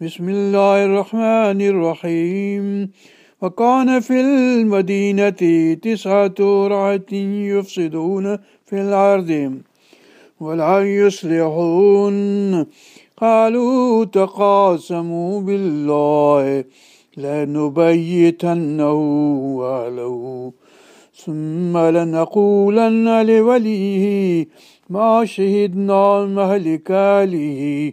بسم الله الرحمن الرحيم وكان في المدينة تسعة رعة يفسدون في الأرض ولا يصلحون قالوا تقاسموا بالله لنبيتنه وأهله ثم لنقولن لوليه ما شهدنا مهلك أهله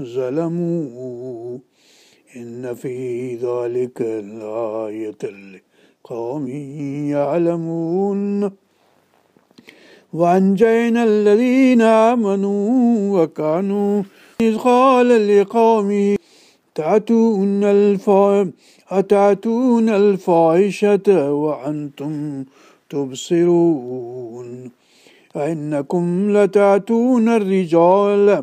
ظلموا إن في ذلك الآية لقوم يعلمون. وأنجينا الذين آمنوا وكانوا إذ قال لقومه تأتون أتأتون الفاحشة وأنتم تبصرون. أئنكم لتأتون الرجال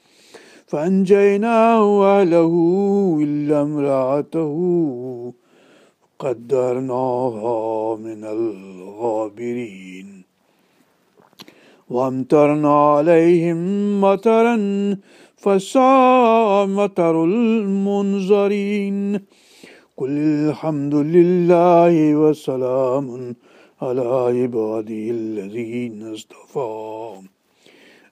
فأنجيناه وأهله إلا امرأته قدرناها من الغابرين. وأمطرنا عليهم مطرا فساء مطر المنظرين. قل الحمد لله وسلام على عباده الذين اصطفى.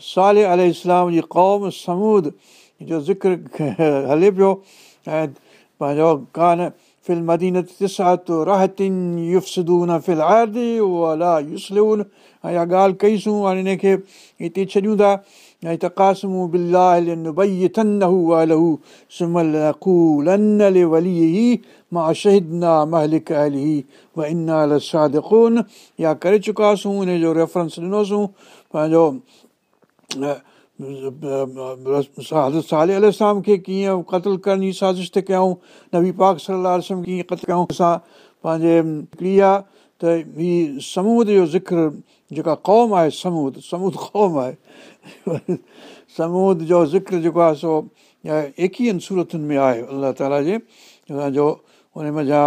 سالي قوم سمود جو ذڪر هلي پيو ۽ پنهنجو ڪانه ڳالهه ڪئيسون هتي ڪري جو ريفرنس ڏنوسين پنهنجو حضرت سالي الارم کي ڪيئن قتل ڪرڻ جي سازش تي ڪيئون نبي پاڪ صلاح ڪيئن ڪيون اسان پنهنجي آهي ته هيءَ سمود جو ذڪر جيڪا قوم آهي سمود سمود قوم آهي سمود جو ذڪر جيڪو آهي سو ايڪويهن صورتن ۾ آهي الله تالا جي جو ان مزا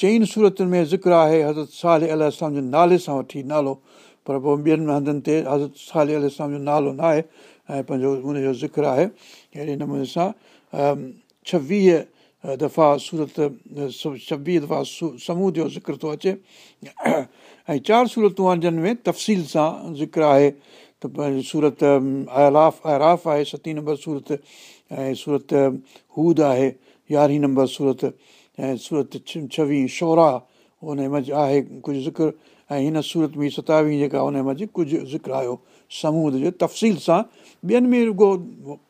چئن صورتن ۾ ذڪر آهي حضرت سال الارم جي نالي سان وٺي نالو پر پوءِ ٻين هنڌن تي حضرت سال الارم جو نالو نه آهي ۽ پنهنجو ان جو ذڪر آهي. اهڙي نموني سان ڇويهه دفعا سورت ڇويهه دفعا سموهه جو ذڪر ٿو اچي. ۽ چار صورتون آهن جن ۾ تفصيل سان ذڪر آهي. ته سورت الاف اراف آهي ستين نمبر سورت ۽ سورت هود آهي يارهين نمبر سورت ۽ سورت ڇويهه شورا ان منجهه آهي ڪجهه ذڪر ۽ هن سورت ۾ ستاويهه جيڪا ان منجهه ڪجهه ذڪر آيو سمود جو تفصيل سان. ٻين ۾ رڳو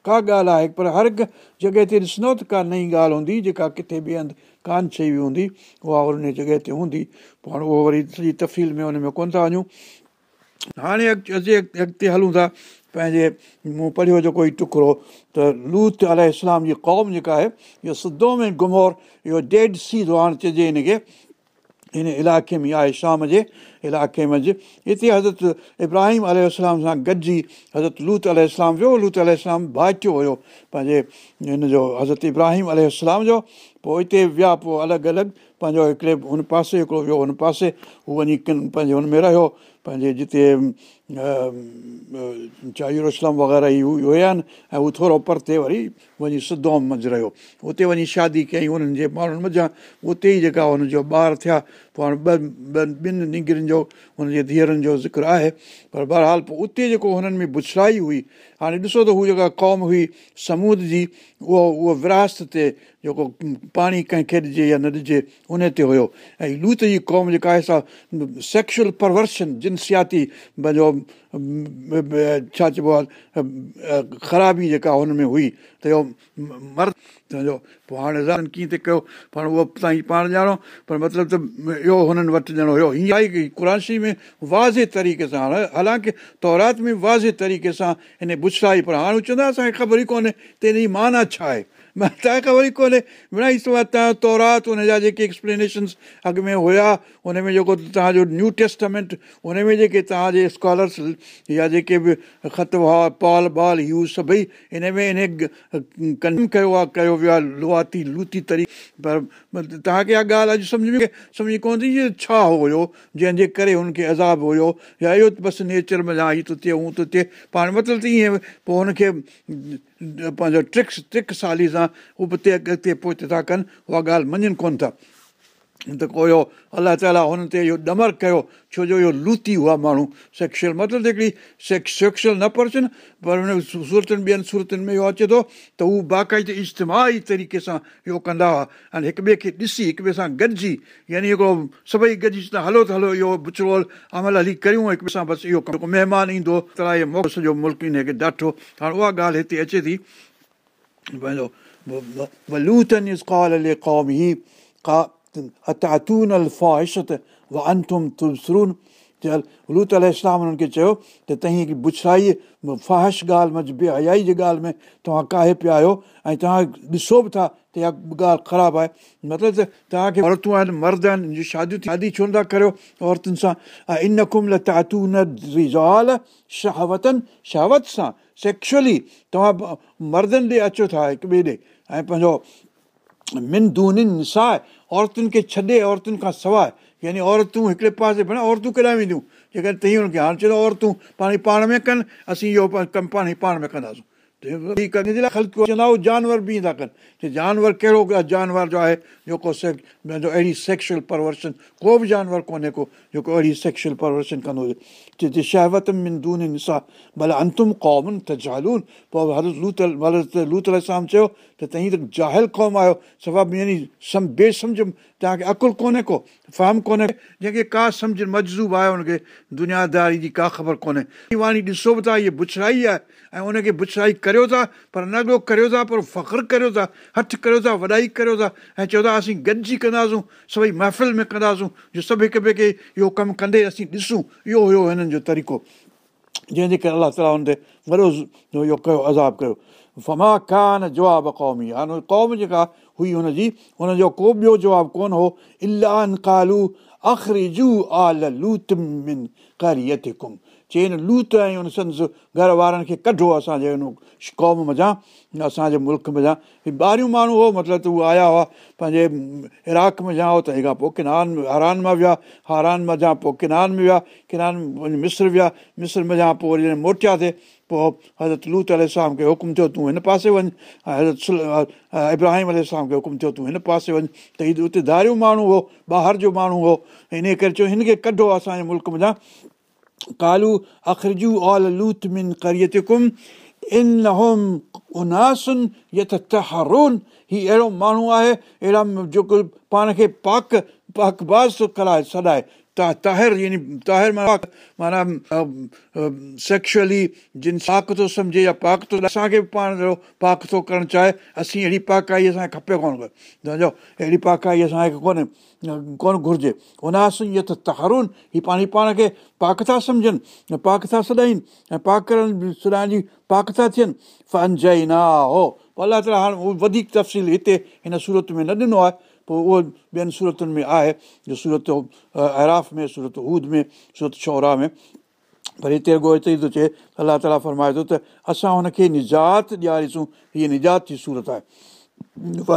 ڪا ڳالهه آهي پر هر هڪ جڳهه تي ڏسندو ته ڪا نئي ڳالهه هوندي جيڪا ڪٿي ٻئي هنڌ ڪانه چئي وئي هوندي اها ان جڳهه تي هوندي. پاڻ اهو وري سڄي تفصيل ۾ ان ۾ ڪونه ٿا وڃون. هاڻي اڄ اڳتي هلون ٿا پنهنجي مون پڙهيو جيڪو ٽڪڙو ته لوت ال اسلام جي قوم جيڪا آهي اهو سڌو ۾ گمور اهو ڊيڊ سيڌو هاڻي چئجي هن کي هن علائقي ۾ آهي شام جي علائقي منجهه هتي حضرت ابراهيم ال سان گڏجي حضرت لوت ال ويو لوت ال ڀائٽيو هيو پنهنجي هن جو حضرت ابراهيم ال جو پوءِ هتي ويا پوءِ الڳ الڳ پنهنجو هڪڙي هن پاسي هڪڙو ويو هن پاسي هو وڃي ڪن پنهنجي هن ۾ رهيو. پنهنجي جتي چايورسلم وغيره ئي هئا آهن ۽ هو ٿورو پرتي وري وڃي سڌوم منجهه رهيو. اتي وڃي شادي ڪيئين هنن جي ماڻهن مزا. اتي ئي جيڪا هن جو ٻار ٿيا پوءِ هاڻي ٻن ننگرين جو هن جي ڌيئرن جو ذڪر آهي. پر بهرحال پوءِ اتي جيڪو هنن ۾ بڇڙائي هئي هاڻي ڏسو ته هو جيڪا قوم هئي سمود جي اهو اهو وراثت تي جيڪو پاڻي ڪنهن کي ڏجي يا نه ڏجي ان تي هيو ۽ لوت جي قوم جيڪا آهي سا سيڪشئل پرورشن جنسياتي پنهنجو ڇا چئبو آهي خرابي جيڪا هن ۾ هئي ته اهو مرد پوءِ هاڻي زان ڪيئن ته ڪيو پاڻ اهو توهان پاڻ ڄاڻو پر مطلب ته اهو هنن وٽ ڄڻو هيو هيئن آهي ڪه قراشي ۾ وازي طريقي سان حالانڪه تورات ۾ وازي طريقي سان هن بڇڙائي پر هاڻي چوندا اسان کي خبر ئي ڪونهي ته هن جي معنيٰ ڇا آهي توهان کي خبر ئي ڪونهي. مڙائي توهان تورات هن جا جيڪي ايڪسپلينيشنس اڳ ۾ هئا هن ۾ جيڪو توهان جو نيو ٽيسٽمينٽ هن ۾ جيڪي توهان جي سڪالرس يا جيڪي به خط هئا پال بال يوز سڀئي هن ۾ هن ڪن ڪيو آهي ڪيو ويو آهي لئاتي لوتي تري. پر توهان کي اها ڳالهه اڄ سمجهه ۾ سمجهي ڪونه ٿي ڇا هيو جنهن جي ڪري هن کي عذاب هيو يا اهو بس نيچر ۾ هيءَ ٿو ٿئي هونئن ٿو ٿئي. پاڻ مطلب ته ائين پوءِ هن کي پنهنجو ٽرڪس ٽرڪ سالي سان اتي اڳتي پوءِ ٿا ڪن اها ڳالهه مڃن ڪونه ٿا ته ڪو اهو الله تالا هن تي اهو ڏمر ڪيو ڇو جو اهو لوتي هئا ماڻهو. سيڪشئل مطلب هڪڙي سيڪس سيڪشئل نه پڙهجن پر هن صورتن ٻين صورتن ۾ اهو اچي ٿو ته هو باقائدي اجتماهي طريقي سان اهو ڪندا هئا. ۽ هڪ ٻئي کي ڏسي هڪ ٻئي سان گڏجي يعني هڪڙو سڀئي گڏجي ته هلو ته هلو اهو بڇڙو عمل هلي ڪريون هڪ ٻئي سان بس اهو مهمان ايندو ته اهو موق سڄو ملڪ هن کي ڏاٺو. هاڻي اها ڳالهه هتي اچي ٿي. پنهنجو اتاتون الفاهشت و چل لوت ال اسلام کي چيو ته توهان بڇڙائي فاهش ڳالهه منجهه بي هيائي جي ڳالهه ۾ توهان ڪاهي پيا آهيو ۽ توهان ڏسو به ٿا ته اها ڳالهه خراب آهي مطلب ته توهان کي عورتون آهن مرد آهن شاديون شادي ڇو نٿا ڪريو عورتن سان ان ڪم لاتون رزال شهاوتن شهاوت سان سيڪشئلي توهان مردن ڏي اچو ٿا هڪ ٻئي ڏي ۽ پنهنجو من دونن نسائي عورتن کي ڇڏي عورتن کان سواءِ. يعني عورتون هڪڙي پاسي ڀيڻ عورتون ڪيڏانهن وينديون جيڪڏهن ٿئي هن کي هاڻي چوندو عورتون پاڻ پاڻ ۾ ڪن اسين اهو ڪم پاڻ ئي پاڻ ۾ ڪنداسين. چوندا جانور به ايندا ڪن. جانور ڪهڙو جانور جو آهي جيڪو اهڙي سيڪشئل پرورشن ڪو به جانور ڪونهي ڪو جيڪو اهڙي سيڪشئل پرورشن ڪندو هجي. چئي شهوت ۾ دون نسا ڀلي انتم قومن ته جالون پوءِ حضرت لوتل حضرت لوتل سان چيو ته توهين ته جاهل قوم آهيو. صفا يعني سم بيسمجهه توهان کي عقل ڪونهي ڪو فارم ڪونهي. جنهن کي ڪا سمجهه مجزوب آهي هن کي دنياداري جي ڪا خبر ڪونهي. واڻي ڏسو به ٿا اها بڇڙائي آهي ۽ ان کي بڇڙائي ڪريو ٿا پر نه اڳلو ڪريو ٿا پر فخر ڪريو ٿا هٿ ڪريو ٿا وڏائي ڪريو ٿا ۽ چئو ٿا اسين گڏجي ڪنداسون سڀئي محفل ۾ ڪنداسون جو سڀ هڪ ٻئي کي اهو ڪم ڪندي اسين ڏسون. اهو هيو هنن جو طريقو. جنهن جي ڪري الله تالا هن تي وڏو اهو ڪيو عذاب ڪيو فما ڪانه جواب قومي. هاڻي قوم جيڪا هئي هن جي هن جو ڪو ٻيو جواب ڪونه هو الان ڪالو اخرجو آل لوت من ڪريتڪم. چئن لوت ۽ هن سندس گهر وارن کي ڪڍو اسان جي هن قوم مزا اسان جي ملڪ مزا ٻاهريون ماڻهو هو مطلب ته اهي آيا هئا پنهنجي عراق ۾ جا ته تنهن کان پوءِ ڪنان هاران مان ويا هاران مان جا پوءِ ڪنان ۾ ويا ڪنان مسر ويا مسر ۾ پوءِ وري موٽياسين پوءِ حضرت لوت الارم کي حڪم ٿيو تون هن پاسي وڃ ۽ حضرت ابراهيم الارم کي حڪم ٿيو تون هن پاسي وڃ ته هيءَ اتي ڌاريون ماڻهو هو ٻاهر جو ماڻهو هو ان ڪري چيو هن کي ڪڍو اسان جي ملڪ ۾ ڪالو اخرجو آل لوت من ڪريتم ان اناسن يوٿ تهرون هيءُ اهڙو ماڻهو آهي اهڙا جيڪو پاڻ کي پاڪ پاڪباز ٿو ڪرائي ڇڏائي طاهر يعني طاهر معنيٰ معنيٰ سيڪشئلي جن پاڪ ٿو سمجهي يا پاڪ ٿو اسان کي به پاڻ پاڪ ٿو ڪرڻ چاهي اسين اهڙي پاڪائي اسان کي کپي ڪونه سمجهو اهڙي پاڪائي اسان کي ڪونهي ڪونه گهرجي ته تهرون هيءَ پاڻ پاڻ کي پاڪ ٿا سمجهن پاڪ ٿا سڏائن ۽ پاڪ ڪرڻ سڏائڻ جي پاڪ ٿا ٿين فنجئي نا هو الله تالا هاڻي اهو وڌيڪ تفصيل هتي هن سورت ۾ نه ڏنو آهي پوءِ اهو ٻين صورتن ۾ آهي جو سورت ايراف ۾ سورت هود ۾ سورت شورا ۾. پر هتي اڳو هتي ئي ٿو چئي الله تالا فرمائي ٿو ته اسان هن کي نجات ڏياريسون هيءَ نجات جي سورت آهي. و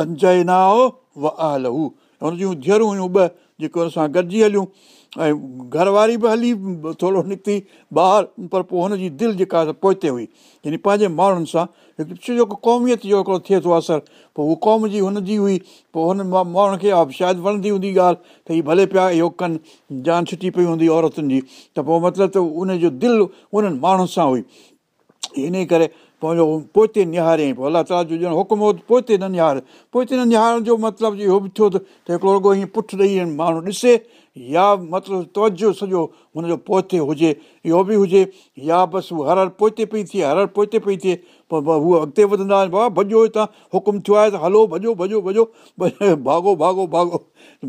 نا هو و لهو هن جون ڌيئرون هيون ٻه جيڪي هن سان گڏجي هليون ۽ گهرواري به هلي ٿورو نڪتي ٻاهر پر پوءِ هن جي دل جيڪا پوئتي هئي. يعني پنهنجي ماڻهن سان هڪ ڇو جو قوميت جو هڪڙو ٿئي ٿو اثر. پوءِ اها قوم جي هن جي هئي پوءِ هن ماڻهن کي شايد وڻندي هوندي ڳالهه ته هيءَ ڀلي پيا اهو ڪن جان ڇٽي پئي هوندي عورتن جي. ته پوءِ مطلب ته ان جو دل انهن ماڻهن سان هئي. ان ڪري پنهنجو پوئتي نهاري پوءِ الله تالا جو ڄڻ حڪم هو پوئتي نه نهار. پوئتي نه نهارڻ جو مطلب اهو به ٿيو ته هڪڙو رڳو هيئن پٺ ڏيئي ماڻهو ڏسي يا مطلب توجو سڄو هن جو پوئتي هجي اهو به هجي يا بس هر هر پوئتي پئي ٿئي هر هر پوئتي پئي ٿئي پوءِ هوءَ اڳتي وڌندا آهن بابا ڀڄو هتان حڪم ٿيو آهي ته هلو ڀڄو ڀڄو ڀڄو ڀاڳو ڀاڳو ڀاڳو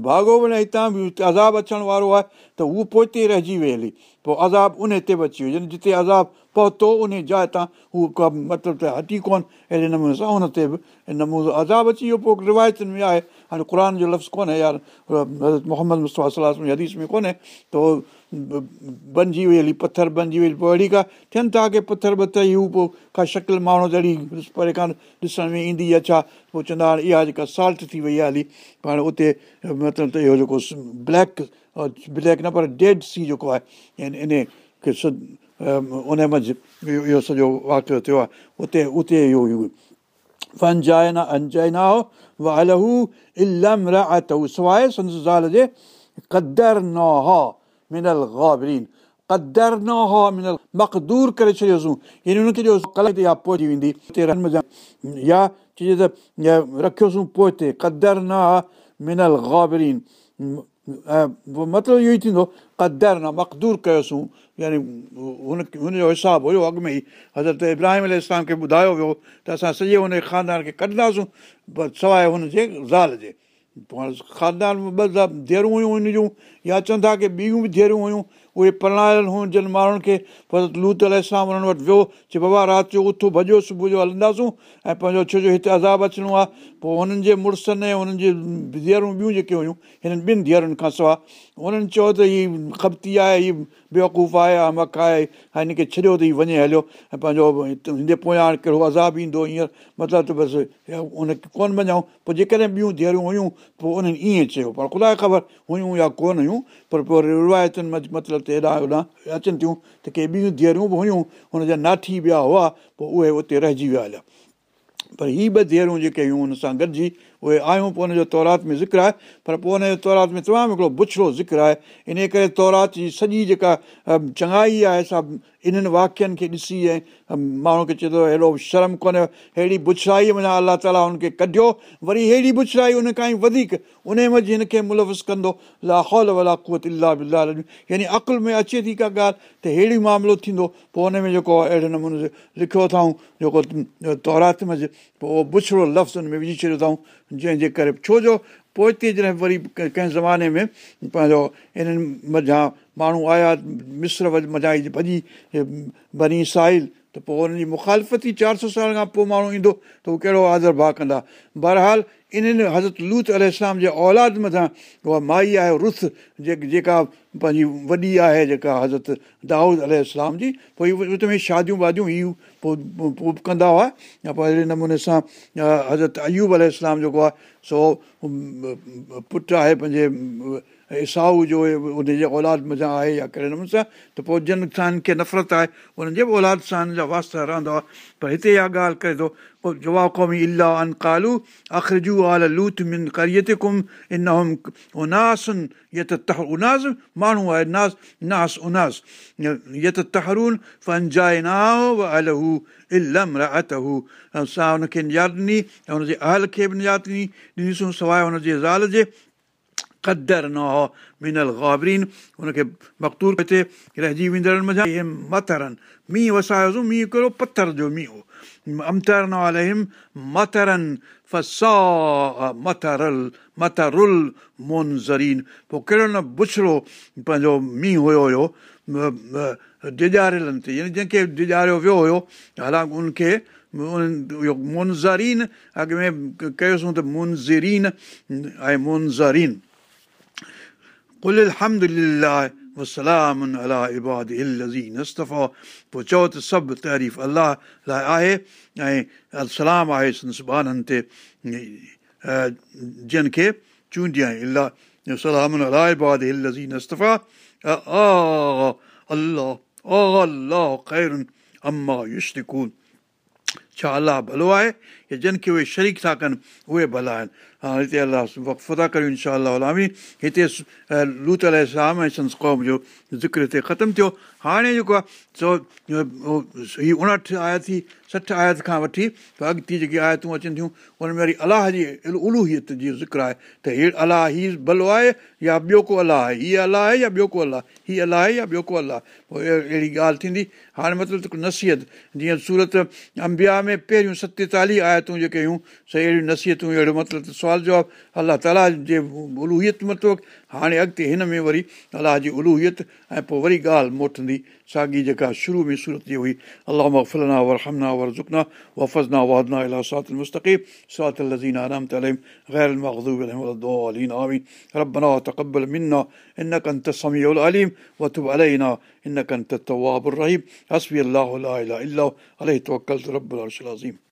ڀاڳو وڃي هتان به عذاب اچڻ وارو آهي ته اهو پوئتي رهجي وئي هلي پوءِ عذاب ان تي به اچي ويو جتي عذاب پهتو ان جاءِ تان هو ڪا مطلب ته هٽي ڪونه اهڙي نموني سان هن تي به نمونو عذاب اچي ويو پوءِ روايتن ۾ آهي هاڻي قر جو لفظ ڪونهي يار محمد مصطفيٰ صلاح حديث ۾ ڪونهي ته اهو بڻجي وئي هلي پٿر بڻجي وئي پوءِ اهڙي ڪا ٿين ٿا ڪه پٿر وٿر هو پوءِ ڪا شڪل ماڻهو ته اهڙي پري کان ڏسڻ ۾ ايندي آهي ڇا پوءِ چوندا هاڻي اها جيڪا سالٽ ٿي وئي آهي هلي پاڻ اتي مطلب ته اهو جيڪو بليڪ بليڪ نه پر ڊيڊ سي جيڪو آهي ان کي ان منجهه اهو سڄو واقعو ٿيو آهي اتي اتي اهو فنجائنا انجائنا هو الهو علم رئتهو سواءِ سنس زال جي قدر نه هو منل گابرين قدر نه هو منل مقدور ڪري ڇڏيوسين يعني هن کي جو ڪل يا پهچي ويندي يا چئجي ته رکيوسين پوءِ هتي قدر نه منل گابرين مطلب اهو ئي ٿيندو قدر نه مقدور ڪيوسين يعني هن هن جو حساب هيو اڳ ۾ ئي حضرت ابراهيم ال کي ٻڌايو ويو ته اسان سڄي هن خاندان کي ڪڍنداسين سواءِ هن جي زال جي پوءِ خاندان ۾ ٻه ڌيئرون هيون هن جون يا چون ٿا ڪه ٻيون به ڌيئرون هيون اهي پرڻايل هيون جن ماڻهن کي. پر لوت ال اسلام انهن وٽ ويو چئي بابا رات جو اٿو ڀڄو صبح جو هلنداسون ۽ پنهنجو ڇو جو هتي عذاب اچڻو آهي پوءِ هنن جي مڙسن ۽ هنن جي ڌيئرون ٻيون جيڪي هيون هنن ٻن ڌيئرن کان سواءِ. هنن چيو ته هيءَ کپتي آهي هيءَ بيوقوف آهي امڪ آهي ۽ هن کي ڇڏيو ته هيءَ وڃي هليو ۽ پنهنجو هن پويان هاڻي ڪهڙو عذاب ايندو هينئر مطلب ته بس هن کي ڪونه وڃون پوءِ جيڪڏهن ٻيون ڌيئرون هيون پوءِ انهن ائين چيو پر خدا خبر هيون يا ڪونه هيون پر پوءِ روايتن مطلب هيڏان هوڏان اچن ٿيون ته ڪي ٻيون ڌيئرون به هيون هن جا ناٺي ٻيا هئا پوءِ اهي اتي رهجي ويا هليا. پر هيءَ ٻه ڌيئرون جيڪي هيون هن سان گڏجي اهي آيون پوءِ هن جو تورات ۾ ذڪر آهي پر پوءِ هن جي تورات ۾ تمام هڪڙو بڇڙو ذڪر آهي. ان ڪري تورات جي سڄي جيڪا چڱائي آهي سا انهن واڪين کي ڏسي ۽ ماڻهو کي چئي ٿو اهڙو شرم ڪونهي اهڙي بڇڙائي معنيٰ الله تالا هن کي ڪڍيو وري اهڙي بڇڙائي ان کان ئي وڌيڪ ان منجهه هن کي ملفس ڪندو لاهول ولا ڪوت الاهه بلا يعني عقل ۾ اچي ٿي ڪا ڳالهه ته اهڙي معاملو ٿيندو پوءِ هن ۾ جيڪو اهڙي نموني لکيو اٿئون جيڪو تورات منجهه پوءِ اهو بڇڙو لفظ هن ۾ وجهي ڇڏيو اٿئون جنهن جي ڪري ڇو جو پوءِ هتي جڏهن وري ڪنهن زماني ۾ پنهنجو انهن مجهان ماڻهو آيا مسر مجهان ڀڄي بني ساحل ته پوءِ هنن جي مکالفت چار سؤ سال کان پوءِ ماڻهو ايندو ته اهو ڪهڙو آدر ڀاءُ ڪندا. بهرحال انهن حضرت لوت ال جي اولاد مٿان اها مائي آهي رٿ جيڪا پنهنجي وڏي آهي جيڪا حضرت دائود ال اسلام جي پوءِ وچ ۾ شاديون واديون اهي پوءِ پوءِ ڪندا هئا. يا پوءِ اهڙي نموني سان حضرت ايوب ال جيڪو آهي سو پٽ آهي پنهنجي ايسائو جو ان جي اولاد مزا آهي يا ڪهڙي نموني کي نفرت آهي انهن جي به اولاد سان واستا رهندا هئا پر هتي اها ڳالهه ڪري ٿو ماڻهو آهي هن کي نجات ڏني هن جي اهل کي به نجات ڏني ڏنيسون سواءِ هن جي زال جي نه هن کي رهجي ويندڙن مزا مٿرن مينهن وسايوسين مينهن ڪهڙو پٿر جو مينهن پوءِ ڪهڙو نه بڇڙو پنهنجو مينهن هيو هيو ڊڄاريلن تي جنهن کي ڊڄاريو ويو هيو حالانڪه ان کي منزرين اڳ ۾ ڪيوسين ته منزرين ۽ منزرين الا اباد استفا پوءِ چئو ته سڀ تعريف الله لاءِ آهي ۽ سلام آهي سنسبانن تي جن کي چونڊي آئي الاهه سلام الائي بعد لزين استفا الله الله خيرن امان ڇا الله ڀلو آهي يا جن کي اهي شريڪ ٿا ڪن اهي ڀلا آهن. ها هتي الله ٿا ڪريون انشا الامي هتي لوت الارم ۽ سنس قوم جو ذڪر هتي ختم ٿيو. هاڻي جيڪو آهي سو هيءَ اڻهٺ آيت ٿي سٺ آيت کان وٺي اڳتي جيڪي آيتون اچن ٿيون ان ۾ وري الله جي الوهيت جي ذڪر آهي. ته هيءَ الله هيءَ ڀلو آهي يا ٻيو ڪو الله آهي؟ هيءَ الله آهي يا ٻيو ڪو الله؟ هيءَ الله آهي يا ٻيو ڪو الله؟ پوءِ اهڙي ڳالهه ٿيندي. هاڻي مطلب نصيحت جيئن سورت امبيا ۾ پهريون ستيتاليهه آيتون جيڪي هيون صحيح اهڙيون نسيهتون اهڙو مطلب سوال جواب الله تالا جي الوهيت مطلب هاڻي اڳتي هن ۾ وري الله جي الوهيت ۽ پوءِ وري ڳالهه موٽندي साॻी जेका शुरू में सूरत जी हुई अलाह मफ़लना वरहमना वरज़ुकना वफ़ज़ना वादना इला सात المستقيم صراط الذين أنعمت عليهم غير المغضوب عليهم ولا الضالين آمين ربنا تقبل منا إنك أنت السميع العليم وتب علينا إنك أنت التواب الرحيم حسبي الله لا إله إلا هو عليه توكلت رب العرش العظيم